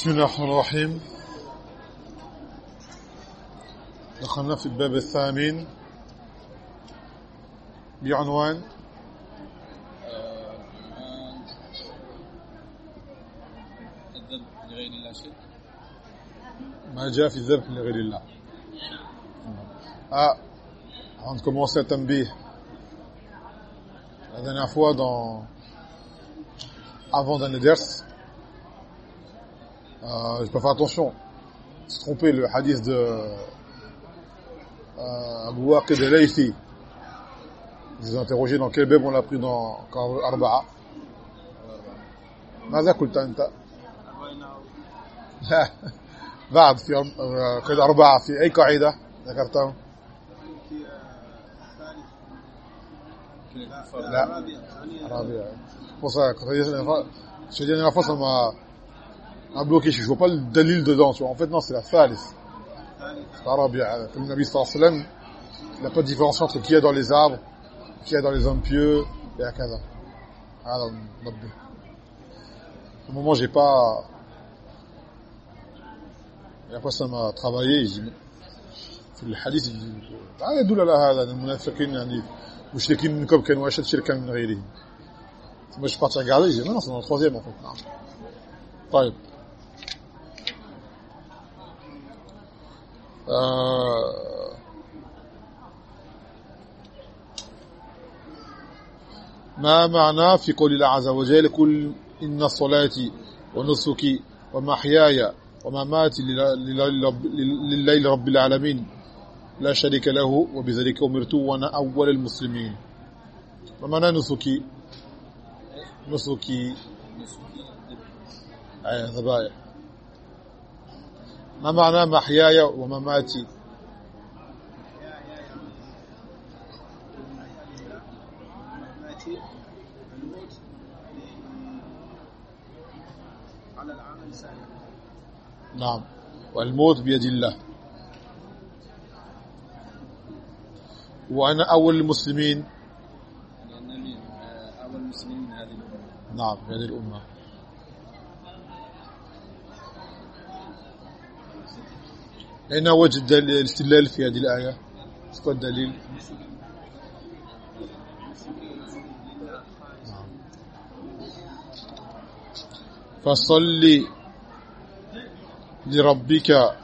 بسم الله الرحمن الرحيم دخلنا في الباب الثامن بعنوان الذب لغير الله شرك ما جاء في الذبح لغير الله Ah, avant de commencer à tambih, la dernière fois dans, avant dans le ders, euh, j'ai pas fait attention, j'ai trompé le hadith de euh, Abu Waqid al-Laythi. Je vous ai interrogé dans quel bab on l'a pris dans Arba'a. ماذا قلت أنت؟ لا بعد في قيد أربعة في أي قاعدة ذكرتهم؟ لا رابعة pour ça quand je dis la dernière fois ça m'a m'a bloqué je vois pas le dalil dedans tu vois en fait non c'est la thalith c'est pas rabia comme le Nabi sallallahu alayhi wa sallam il n'a pas de différence entre qui est dans les arbres qui est dans les hommes pieux et à kaza هذا المنبه au moment j'ai pas et après ça m'a travaillé je dis في الحديث لا يدل على هذا المنافقين يعني مشركين منكم كانوا اشد شركا من غيرهم moi je suis parti regarder je dis non non c'est dans le troisième en fait non. طيب ما معنى في قول الله عز وجل كل إن صلاتي ونسكي ومحياي ومماتي لله رب العالمين. لا شريك له وبذلك أمرت وأنا أول المسلمين. ما معنى نسكي نسكي ذبائح ما معنى محياي ومماتي؟ نعم. والموت بيد الله. وأنا أول المسلمين. لانني آه، أول المسلمين هذه الأمة. نعم هذه الأمة. أين وجد الاستدلال في هذه الآية؟ ما الدليل؟ نعم. فصل لربك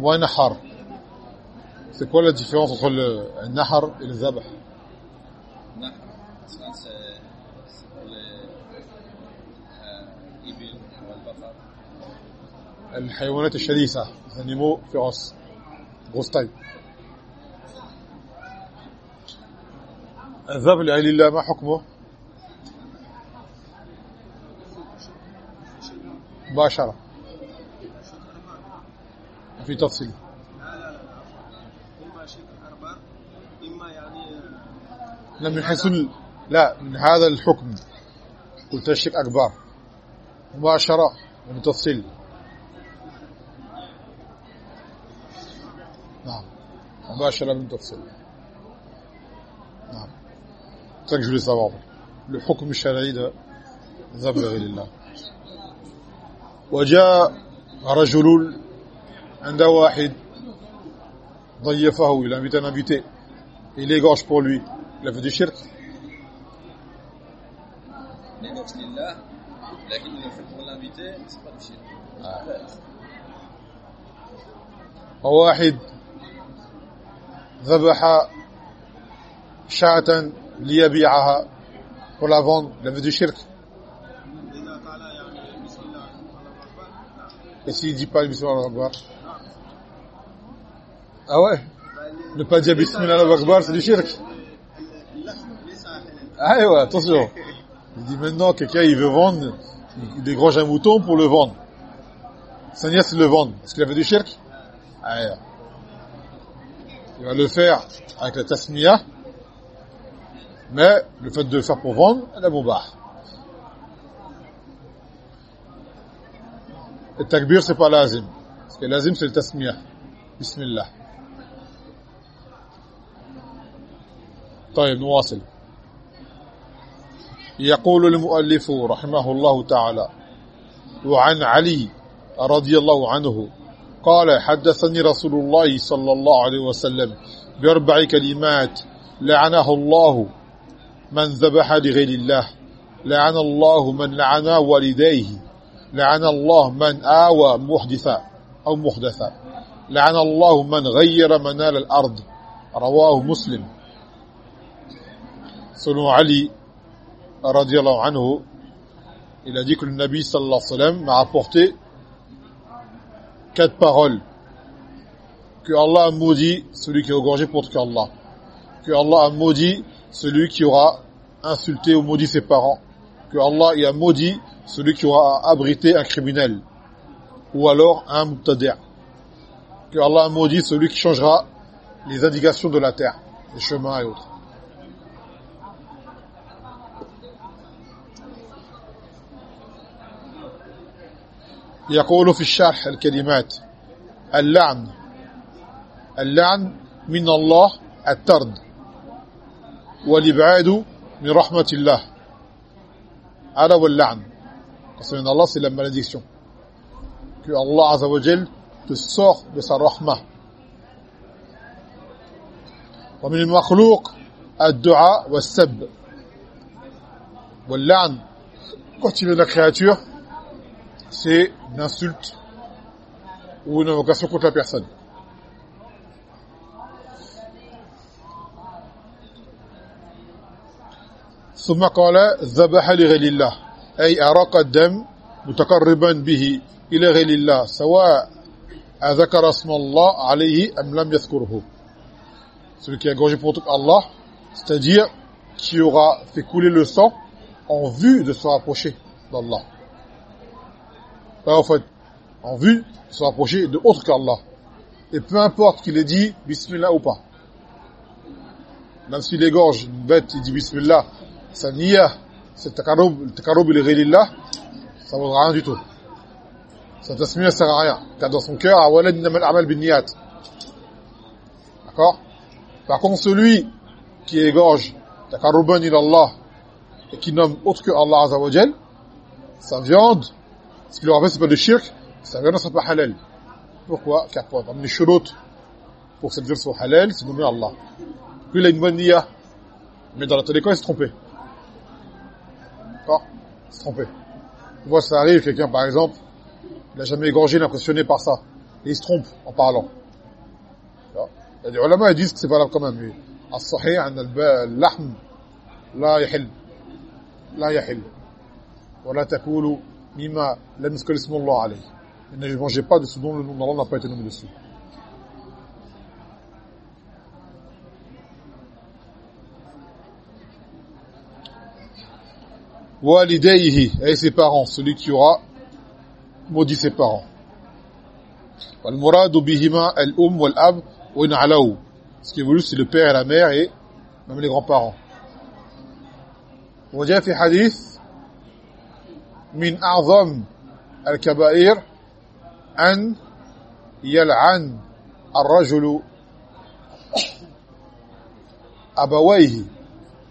ونحر C'est quoi la différence entre le nahar et le والبقر الحيوانات الشرسة les animaux féroces. Grosse taille. الذبح لغير الله ما حكمه مباشرة في تفصيل لا من حيث لا من هذا الحكم قلت الشرك أكبر مباشرة ومن تفصيل نعم مباشره من تفصيل نعم. تنك جو لي الشرعي ده ذبغ لله. وجاء رجل عند واحد ضيفه إلى بيتنا بيته il في gauche pour lui. Il a fait du shirk. واحد ذبح شاة ليبيعها pour la vendre il a fait du shirk إذا قال يعني بسم الله الله أكبر et s'il dit pas Bismillah al-Akbar ah ouais ne pas dire Bismillah al-Akbar c'est du shirk ah ouais attention il dit maintenant quelqu'un il veut vendre il dégrange un mouton pour le vendre sa nièce le vendre est-ce qu'il a fait du shirk ah ouais. il va le faire avec la tasmiyah mais le fait de le faire pour vendre elle est mubah le takbir c'est pas lazim parce que lazim c'est le tasmiyah bismillah طيب نواصل يقول المؤلف رحمه الله تعالى وعن علي رضي الله عنه قال حدثني رسول الله صلى الله عليه وسلم بأربع كلمات لعنه الله من ذبح لغير الله لعن الله من لعن والديه لعن الله من آوى محدثا أو محدثا لعن الله من غير منال الأرض رواه مسلم. selon Ali radiallahu anhu il a dit que le Nabi sallallahu alayhi wa sallam m'a rapporté quatre paroles. Que Allah a maudit celui qui a égorgé pour qu'Allah que Allah a maudit celui qui aura insulté ou maudit ses parents. Que Allah y a maudit celui qui aura abrité un criminel. Ou alors un mubtadi' que Allah a maudit celui qui changera les indications de la terre les chemins et autres يقول في الشرح الكلمات اللعن اللعن من الله الترد والإبعاد من رحمة الله. هذا هو اللعن. parce Allah c'est la malédiction. Que Allah Azza wa Jal te sort de sa rahma ومن المخلوق الدعاء والسب. واللعن. Quand il est la créature c'est une insulte ou une invocation contre la personne. ثم قال ذبح لغير الله أي أراق الدم متقربا به إلى غير الله سواء ذكر اسم الله عليه أم لم يذكره celui qui a gorgé pour Allah c'est-à-dire qui aura fait couler le sang en vue de se rapprocher d'Allah en fait, en vue de se rapprocher de autre qu'Allah. Et peu importe qu'il ait dit Bismillah ou pas. Même s'il égorge une bête, il dit Bismillah, sa niya, c'est takaroub, le takaroub il est ça ne vaudra rien du tout. Sa tasmiya sert à rien. Car dans son cœur, awalad namal amal bin niyat. D'accord? Par contre, celui qui égorge takarouban il Allah et qui nomme autre que Allah Azza sa viande ce qu'il leur fait, c'est pas de shirk, ça ne sera pas halal. Pourquoi Car pour amener shurut, pour que cette viande soit halal, c'est nommer Allah. Puis il a une bonne niya, mais dans la télécom, il s'est trompé. D'accord Il s'est trompé. Tu vois, ça arrive, quelqu'un, par exemple, il n'a jamais égorgé, il est impressionné par ça. Et il se trompe en parlant. Il y a des ulama, ils disent que c'est valable quand même. Mais, الصحيح أن اللحم لا يحل لا يحل ولا تقولوا mima lam Allah alayhi. Ne mangez pas de ce dont le nom d'Allah n'a pas été nommé dessus. walidayhi et ses parents celui qui aura maudit ses parents wal murad bihima al um wal ab wa in alaw ce qui est voulu c'est le père et la mère et même les grands-parents وجاء في حديث من أعظم الكبائر أن يلعن الرجل أبويه.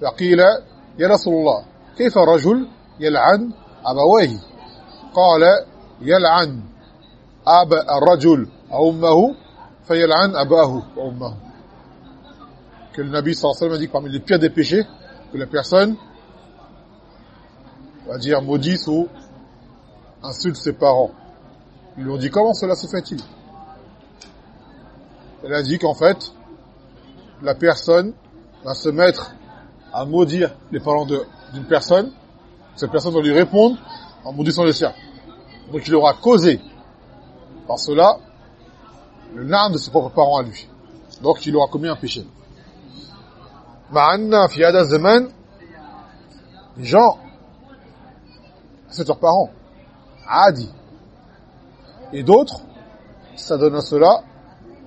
فقيل يا رسول الله كيف رجل يلعن أبويه؟ قال يلعن أب الرجل أمه فيلعن أباه وأمه. Le Nabi sallallahu alayhi wa sallam a dit parmi des péchés que la personne va dire maudisse ou insulte ses parents. Ils lui ont dit comment cela se fait-il? Elle a dit qu'en fait, la personne va se mettre à maudire les parents d'une personne, cette personne va lui répondre en maudissant les siens. Donc il aura causé par cela le larme de ses propres parents à lui. Donc il aura commis un péché. C'est leurs parents. Adi. Et d'autres, ça donne à cela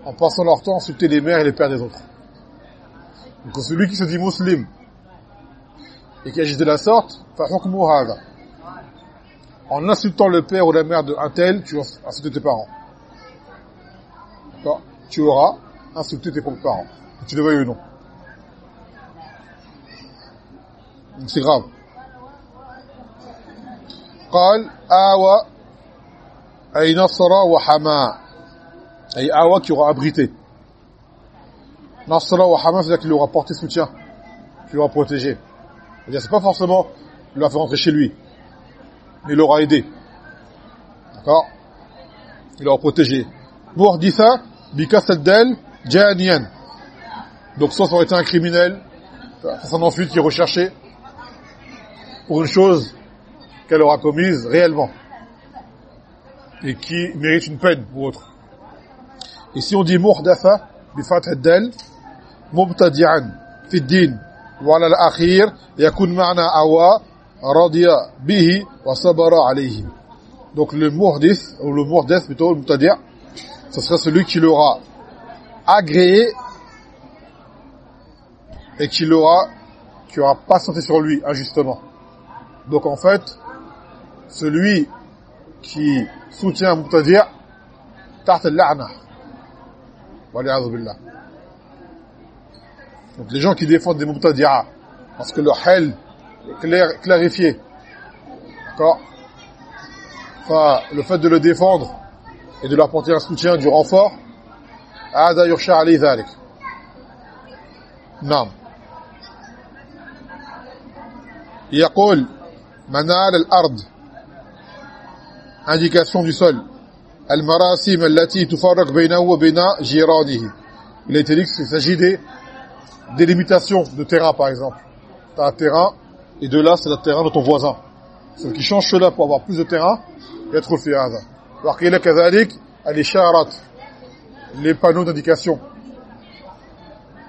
en passant leur temps à insulter les mères et les pères des autres. Donc celui qui se dit musulman et qui agit de la sorte, en insultant le père ou la mère d'un tel, tu as insulté tes parents. Tu auras insulté tes propres parents, que tu le veuilles ou non. Donc c'est grave. قال آوى ay nasara wa hama ay awa qui aura abrité nasara wa hama c'est-à-dire qu'il aura porté soutien qui aura protégé c'est-à-dire c'est pas forcément il va faire rentrer chez lui mais il l'aura aidé d'accord il l'aura protégé muhditha bi kasdal janiyan donc soit ça aurait été un criminel ça s'en ensuite qui est recherché pour une chose qu'elle aura commise réellement et qui mérite une peine ou autre. Et si on dit muhdatha bi fath ad-dal mubtadi'an fi ad-din wa ala al-akhir yakun ma'na awa radiya bihi wa sabara. Donc le muhdith ou le muhdath plutôt le ce sera celui qui l'aura agréé et qui l'aura qui aura pas senti sur lui injustement. Donc en fait celui qui soutient un mubtadi' تحت اللعنة والعياذ billah donc les gens qui défendent des mubtadi'a parce que leur hal est clair, clarifié d'accord enfin le fait de le défendre et de leur apporter un soutien du renfort هذا يخشى عليه ذلك نعم يقول منال الأرض indication du sol المراسم التي تفرق بينه وبين جيرانه il a été dit qu'il s'agit des délimitations de terrain par exemple tu as un terrain et de là c'est le terrain de ton voisin celui qui change cela pour avoir plus de terrain يدخل في هذا وقيل كذلك الإشارات les panneaux d'indication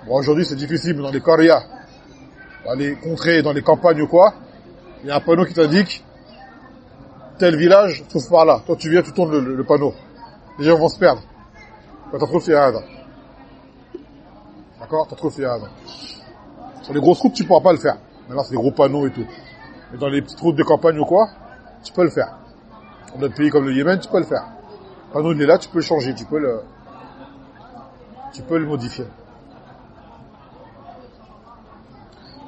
bon aujourd'hui c'est difficile mais dans les Corias dans les contrées dans les campagnes ou quoi il y a un panneau qui t'indique tel village trouve par là. Toi, tu viens, tu tournes le, le, le panneau. Les gens vont se perdre. T'as trop fait D'accord T'as trop fait Sur les grosses routes, tu pourras pas le faire. Mais là, c'est des gros panneaux et tout. Mais dans les petites routes de campagne ou quoi, tu peux le faire. Dans un pays comme le Yémen, tu peux le faire. Le panneau, il est là, tu peux le changer, tu peux le, tu peux le modifier.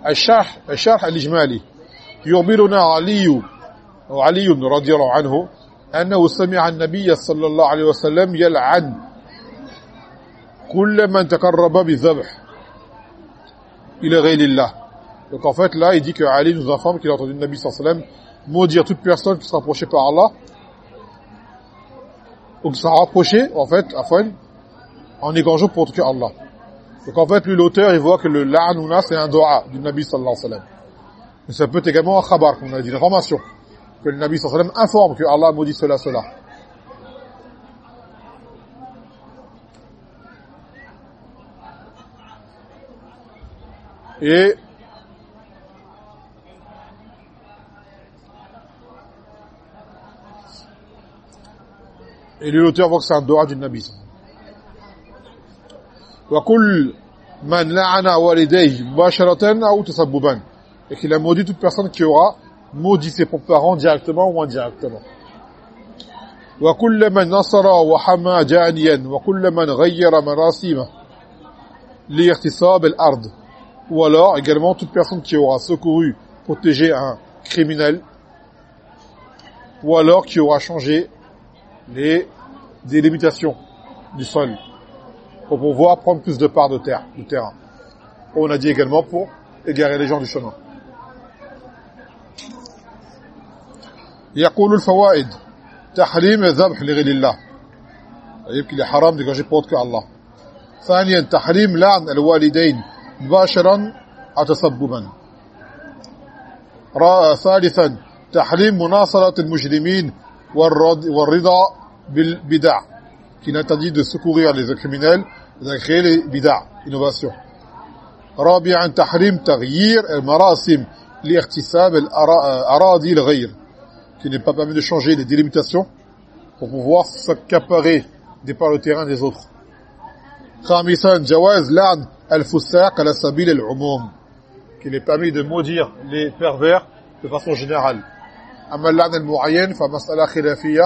الشرح الشرح الإجمالي يخبرنا علي وعلي رضي الله عنه أنه سمع النبي صلى الله عليه وسلم يلعن كل من تقرب بالذبح إلى غير الله donc en fait là il dit que Ali nous informe qu'il a entendu le Nabi sallallahu alayhi wa sallam maudire toute personne qui sera approchée par Allah ou qui sera rapprochée en fait afin en égrangeant pour que Allah donc en fait lui l'auteur il voit que le la'anouna c'est un dua du Nabi sallallahu alayhi wa sallam mais ça peut être également un khabar comme on a dit une information que le Nabi informe que Allah maudit cela, cela. Et Et l'auteur voit que c'est un doha du Nabi. Et qu'il a maudit toute personne qui aura maudit ses propres parents directement ou indirectement. وكل من نصر وحمى جانيا وكل من غير مراسيمه لاغتصاب الارض ou alors également toute personne qui aura secouru protégé un criminel ou alors qui aura changé les délimitations du sol pour pouvoir prendre plus de part de terre du terrain on a dit également pour égarer les gens du chemin يقول الفوائد تحريم الذبح لغير الله. يمكن حرام ديجاجي بوت الله. ثانيا تحريم لعن الوالدين مباشرا أو تسببا ثالثا تحريم مناصرة المجرمين والرضا بالبدع. qui n'interdit de secourir les criminels et de créer bid'a, innovation. رابعا تحريم تغيير المراسم لاغتساب الأراضي الغير. qui n'est pas permis de changer les délimitations pour pouvoir s'accaparer des parts de terrain des autres. خامسا جواز لعن الفساق على سبيل العموم qu'il est permis de maudire les pervers de façon générale. أما اللعن المعين فمسألة خلافية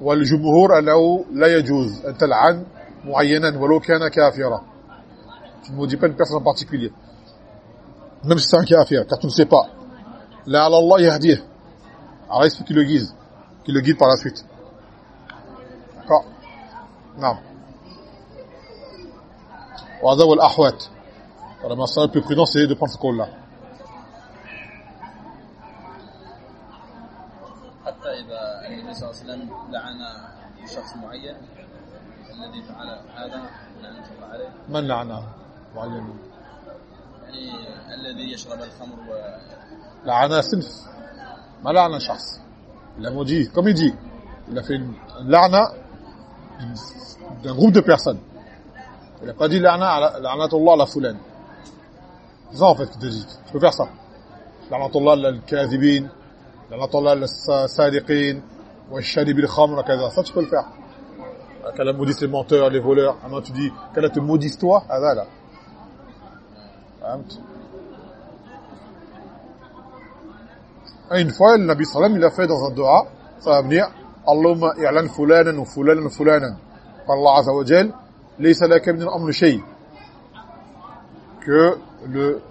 والجمهور أنه لا يجوز أن تلعن معينا ولو كان كافرا tu ne maudis pas une personne en particulier même si c'est un kafir car tu ne sais pas لعل الله يهديه alors il faut qu'il le guise qui le guide par la suite. D'accord Non. وهذا هو الأحوات. Alors, le plus prudent, c'est de prendre ce col-là. حتى إذا النبي صلى الله عليه وسلم لعن شخص معين الذي فعل هذا لعنة الله عليه من لعنه معين الذي يشرب الخمر و لعن سنف ما لعن شخص il a maudit comme il dit il a d'un groupe de personnes il n'a pas dit la'na la'natullah la fulan c'est ça en fait qu'il te dit tu peux faire ça la'natullah al-kadhibin la'natullah al-sadiqin والشارب الخمر كذا ça tu peux le faire qu'elle maudisse les menteurs les voleurs maintenant tu dis qu'elle te maudisse toi هذا لا فهمت une fois le Nabi sallam il a fait dans un dua ça va venir Allahumma i'lan fulanan wa fulanan fulanan Allah azza wa jal laysa laka min al-amr shay que le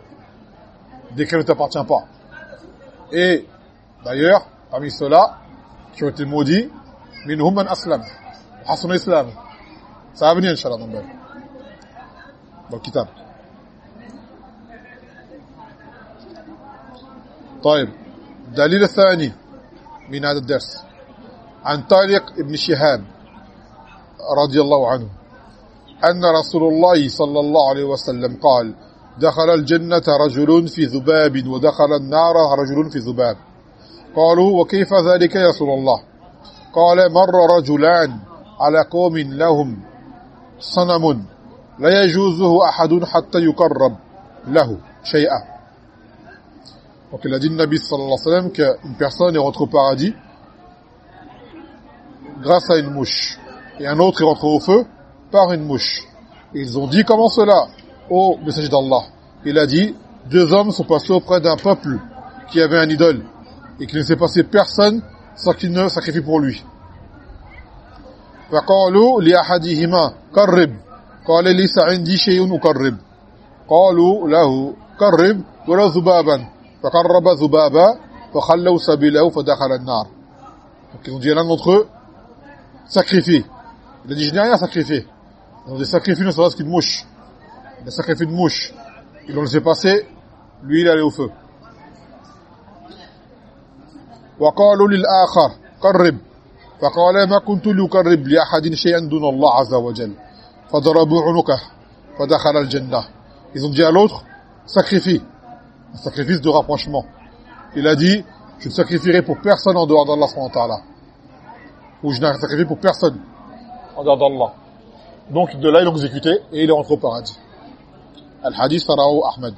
décret ne t'appartient pas et d'ailleurs parmi ceux-là qui ont été maudits minhum man aslam hasana islam ça va venir inchallah dans le dans le kitab طيب دليل الثاني من هذا الدرس عن طارق ابن شهاب رضي الله عنه أن رسول الله صلى الله عليه وسلم قال دخل الجنة رجل في ذباب ودخل النار رجل في ذباب قالوا وكيف ذلك يا رسول الله؟ قال مر رجلان على قوم لهم صنم لا يجوزه أحد حتى يقرب له شيئا Donc il a dit le Nabi sallallahu alayhi wa sallam qu'une personne est rentrée au paradis grâce à une mouche. Et un autre est rentré au feu par une mouche. Et ils ont dit comment cela Au message d'Allah. Il a dit, deux hommes sont passés auprès d'un peuple qui avait un idole et qui ne s'est passé personne sans qu'il ne sacrifie pour lui. فقالوا لأحدهما قرب قال ليس عندي شيء أقرب قالوا له قرب ولا ذبابا فقرب ذبابا فخلوا سبيله فدخل النار. كي نجي لأن نوتر ساكريفي لا دي جنيا ساكريفي دونك دي ساكريفي نو سواس كي دموش دي ساكريفي دموش il on s'est passé lui il allait au feu. وقالوا للآخر قرب. فقال ما كنت لقرب لأحد شيئا دون الله عز وجل. فضربوا عنقه فدخل الجنة. اذا جاء الآخر sacrifie. un sacrifice de rapprochement il a dit je ne sacrifierai pour personne en dehors d'Allah subhanahu wa ta'ala ou je n'ai sacrifié pour personne en dehors d'Allah donc de là ils l'ont exécuté et il est rentré au paradis الحديث رواه أحمد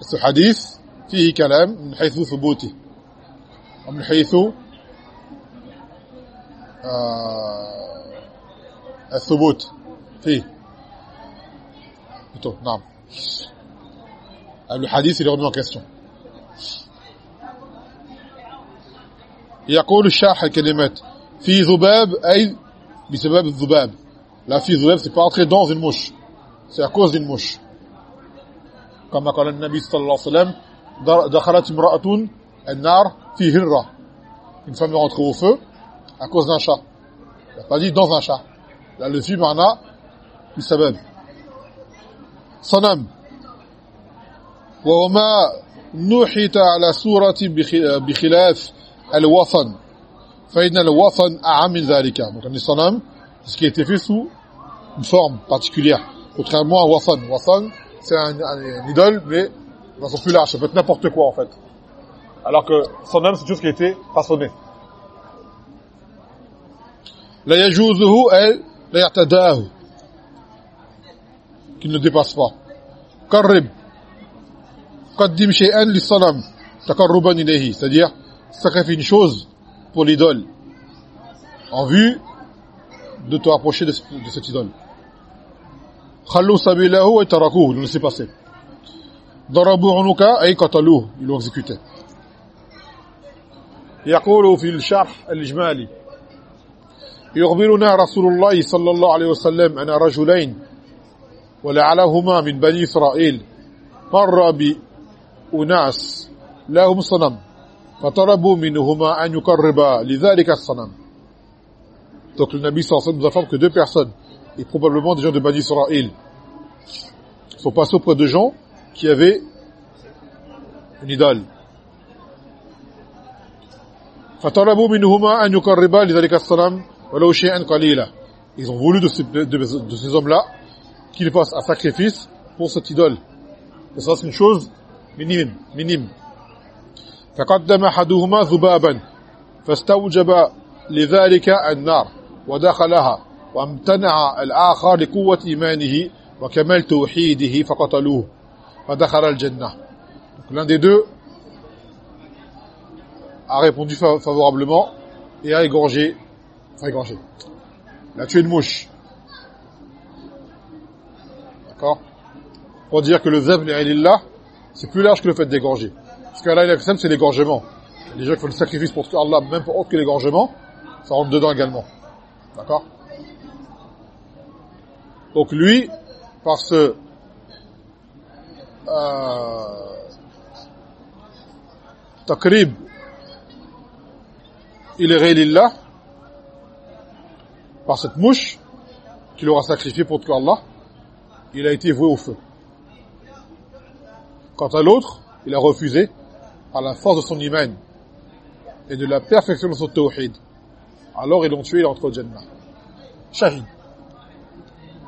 ce hadith فيه كلام من حيث ثبوته ومن حيث آه الثبوت فيه plutôt نعم le hadith il est remis en question يقول الشارح الكلمات في ذباب أي بسبب الذباب لا في ذباب c'est pas entrer dans une mouche c'est à cause d'une mouche كما قال النبي صلى الله عليه وسلم دخلت امرأة النار في هرة une femme est rentrée au feu à cause d'un chat il n'a pas dit dans un chat là le fi معنى بسبب صنم وهو ما نحت على صورة بخلاف الوثن فإن الوثن أعم من ذلك donc un sanam ce qui a été fait sous une forme particulière contrairement à wathan wathan c'est un, un, un, idole mais dans son plus large ça peut être n'importe quoi en fait alors que sanam c'est tout ce qui a été façonné la yajuzuhu ay la ya'tadahu qui ne dépasse pas qarrib Qaddim shay'an lis-sanam taqarruban ilayhi c'est-à-dire sacrifie une chose pour l'idole en vue de te rapprocher de, de cette idole sabilahu wa tarakuhu le laisser passer darabu unuka ay qataluhu ils l'ont exécuté يقول في الشرح الإجمالي يخبرنا رسول الله صلى الله عليه وسلم أن رجلين ولعلهما من بني إسرائيل مر بأناس لهم صنم فطلبوا منهما أن يقربا لذلك الصنم donc le Nabi sallallahu nous informe que deux personnes et probablement des gens de Bani Israël sont passés auprès de gens qui avaient une idole فطلبوا منهما أن يقربا لذلك الصنم ولو شيئا قليلا ils ont voulu de ces, de, de ces hommes-là qu'ils fassent un sacrifice pour cette idole et ça c'est une chose minime minime فقدم أحدهما ذبابا فاستوجب لذلك النار ودخلها وامتنع الآخر لقوة إيمانه وكمال توحيده فقتلوه فدخل الجنة l'un des deux a répondu favorablement et a égorgé enfin égorgé il a tué une mouche d'accord pour dire que le zeb là c'est plus large que le fait d'égorger. Parce qu'Allah il c'est l'égorgement. Les gens qui font le sacrifice pour Allah même pour autre que l'égorgement ça rentre dedans également. D'accord donc lui par ce euh, takrib il est lillah par cette mouche qu'il aura sacrifié pour Allah il a été voué au feu quant à l'autre il a refusé par la force de son iman et de la perfection de son tawhid alors ils l'ont tué il entre au Jannah shahid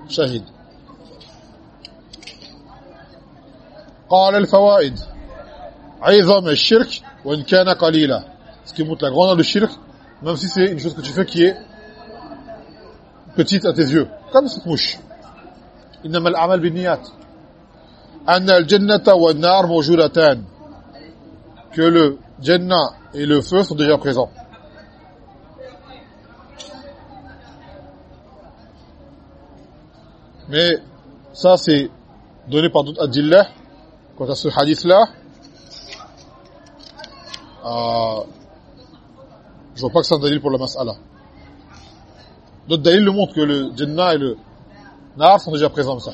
shahid قال الفوائد عظم الشرك وإن كان قليلا ce qui montre la grandeur du shirk même si c'est une chose que tu fais qui est petite à tes yeux comme cette mouche إنما الأعمال بالنيات que le Jannah et le feu sont déjà présents mais ça c'est donné par d'autres adillah quant à ce hadith là euh, je vois pas que c'est un dalil pour la mas'ala. D'autres dalils le montrent que le Jannah et le Nar sont déjà présents. Ce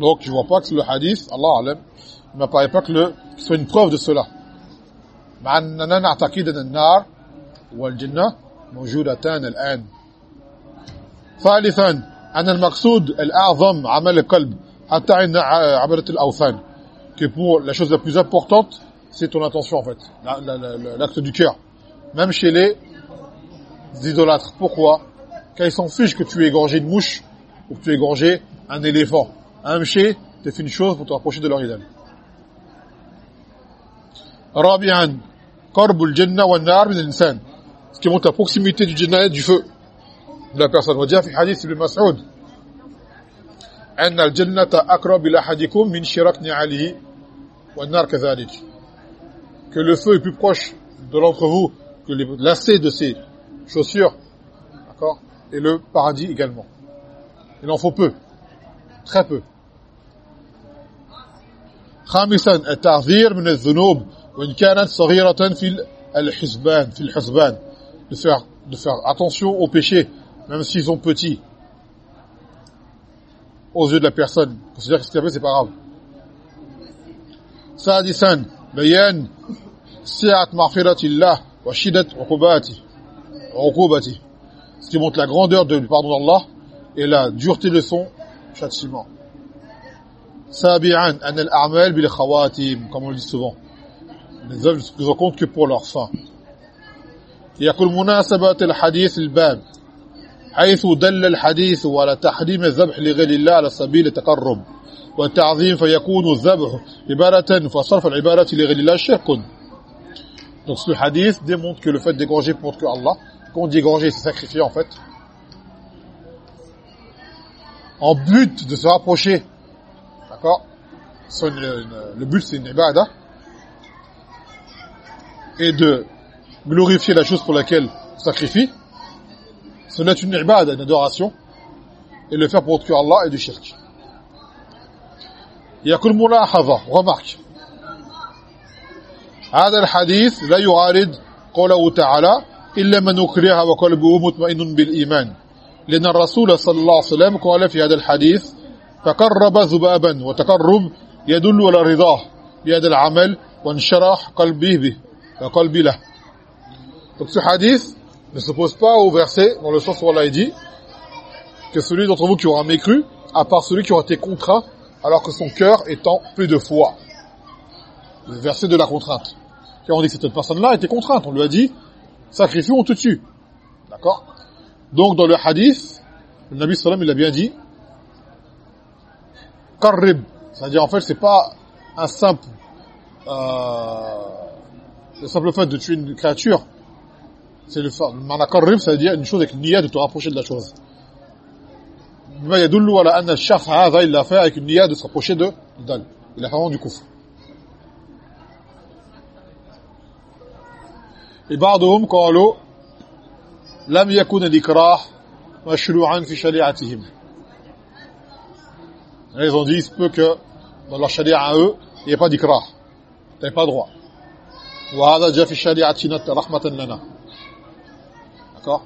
donc je vois pas que le hadith Allah alam ne m'apparaît pas que le soit une preuve de cela مع أننا نعتقد أن النار والجنة موجودتان الآن ثالثا أن المقصود الأعظم عمل القلب حتى عند عبرة الأوثان que pour la chose la plus importante c'est ton intention en fait l'acte du cœur même chez les idolâtres. Pourquoi Car ils s'en fichent que tu aies égorgé une mouche ou que tu aies égorgé un éléphant. Un mché, tu fait une chose pour te rapprocher de leur idole. رابعا قرب الجنة والنار من الإنسان ce qui montre la proximité du jannah et du feu de la personne وجاء في حديث ابن مسعود أن الجنة أقرب إلى أحدكم من شراك نعاله والنار كذلك que le feu est plus proche de l'entre vous que les lacets de ses chaussures, d'accord Et le paradis également. Il en faut peu, très peu. خامسا التعذير من الذنوب وإن كانت صغيرة في الحسبان في الحسبان de faire de faire attention aux péchés même s'ils sont petits aux yeux de la personne considère que ce qu'il a fait c'est pas grave سادسا بيان سعة مغفرة الله وشدة عقوباته عقوبته ce qui montre la grandeur du pardon d'Allah et la dureté de son châtiment سابعا أن الأعمال بالخواتيم comme on le dit souvent les œuvres ne se présentent compte que pour leur fin يقول مناسبة الحديث الباب حيث دل الحديث على تحريم الذبح لغير الله على سبيل التقرب والتعظيم فيكون الذبح عبارة فصرف العبارة لغير الله شرك Donc ce hadith démontre que le fait d'égorger pour que Allah, quand on dit égorger, c'est sacrifier en fait, en but de se rapprocher, d'accord Le but c'est une ibada, et de glorifier la chose pour laquelle on sacrifie, cela est une ibada, une adoration, et le faire pour autre que Allah est du shirk. يقول ملاحظة remarque هذا الحديث لا يعارض قوله تعالى إلا من أكره وقلبه مطمئن بالإيمان لأن الرسول صلى الله عليه وسلم قال في هذا الحديث فقرب ذبابا وتقرب يدل على رضاه بهذا العمل وانشرح قلبه به وقلبي له Donc ce hadith ne s'oppose pas au verset dans le sens où Allah dit que celui d'entre vous qui aura mécru, à part celui qui aura été contraint, alors que son cœur étant plus de foi. Le verset de la contrainte. Car on dit que cette personne-là était contrainte, on lui a dit, sacrifie, on te tue. D'accord Donc dans le hadith, le Nabi sallam il a bien dit, qarrib, c'est-à-dire en fait c'est pas un simple, euh, le simple fait de tuer une créature, c'est le fait, mana qarrib, c'est-à-dire une chose avec une niya de te rapprocher de la chose. ما يدل على أن الشخص هذا il l'a fait avec une niya de se rapprocher de d'elle. Il a fait vraiment du kufr. Et بعضهم قالوا لم يكن الإكراه مشروعا في شريعتهم. ils ont dit, il se peut que dans leur charia à eux, il n'y ait pas d'ikrah. Tu n'as pas droit. D'accord?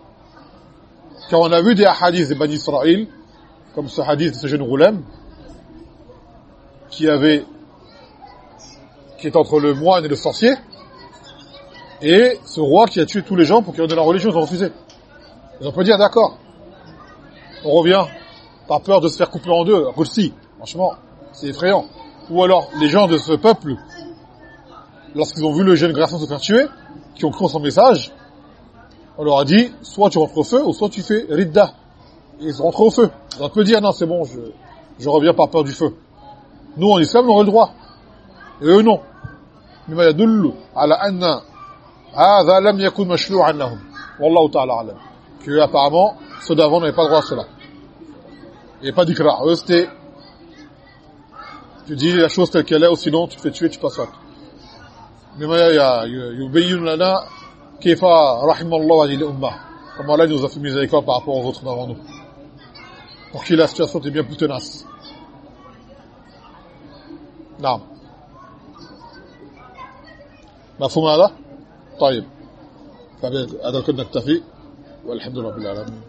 Quand on a vu des hadiths des Bani Israël, comme ce hadith de ce jeune Roulem, qui avait qui est entre le moine et le sorcier, et ce roi qui a tué tous les gens pour qu'ils aient de la religion, ils ont refusé. Ils ont peut dire, ah, d'accord, on revient par peur de se faire couper en deux. Russie, franchement, c'est effrayant. Ou alors, les gens de ce peuple, lorsqu'ils ont vu le jeune garçon se faire tuer, qui ont cru en son message, on leur a dit, soit tu rentres au feu, ou soit tu fais ridda. Et ils rentrent au feu. On peut dire, non, c'est bon, je, je reviens par peur du feu. Nous, en islam, on aurait le droit. Et eux, non. Mais ala anna hadha lam yakun mashru'an lahum. Wallahu ta'ala alam. Que, apparemment, ceux d'avant n'avaient pas droit à cela. et pas d'ikra eux c'était tu dis la chose telle qu'elle est ou sinon tu te fais tuer tu passes à mais يبين لنا كيف رحم الله هذه الأمة comment Allah nous a fait miséricorde par rapport aux autres d'avant nous pour qui la situation était bien plus tenace نعم مفهوم هذا طيب فهذا كنا نكتفي والحمد لله رب العالمين